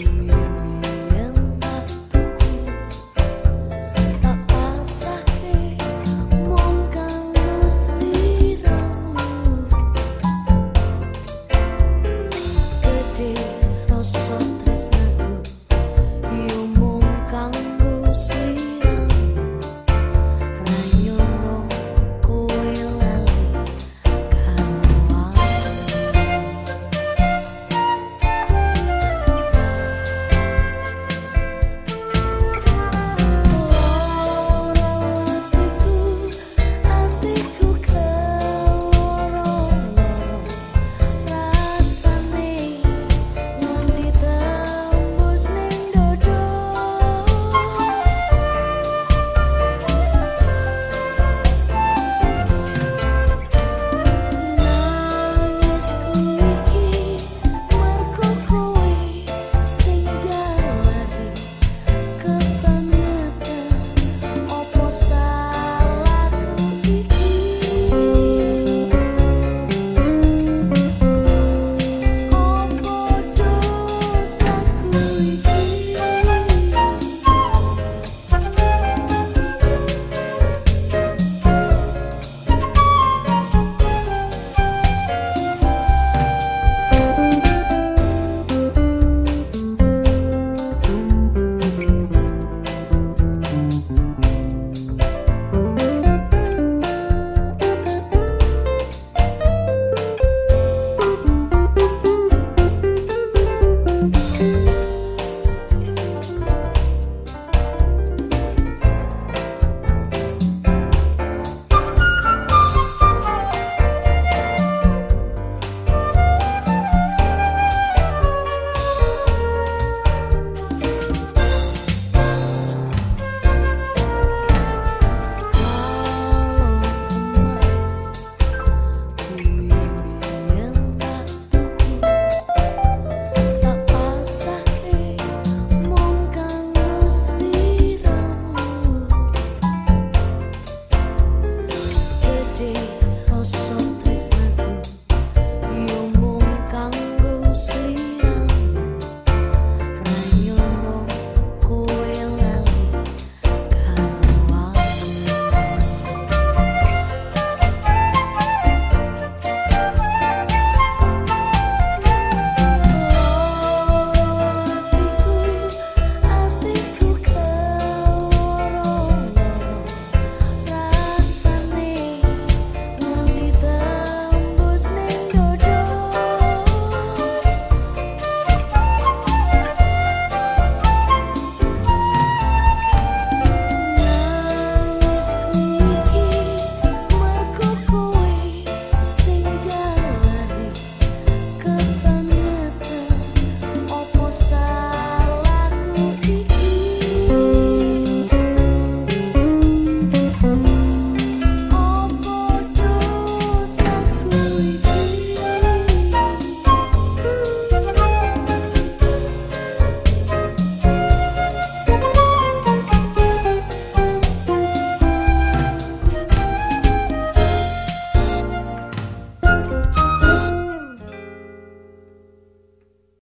you.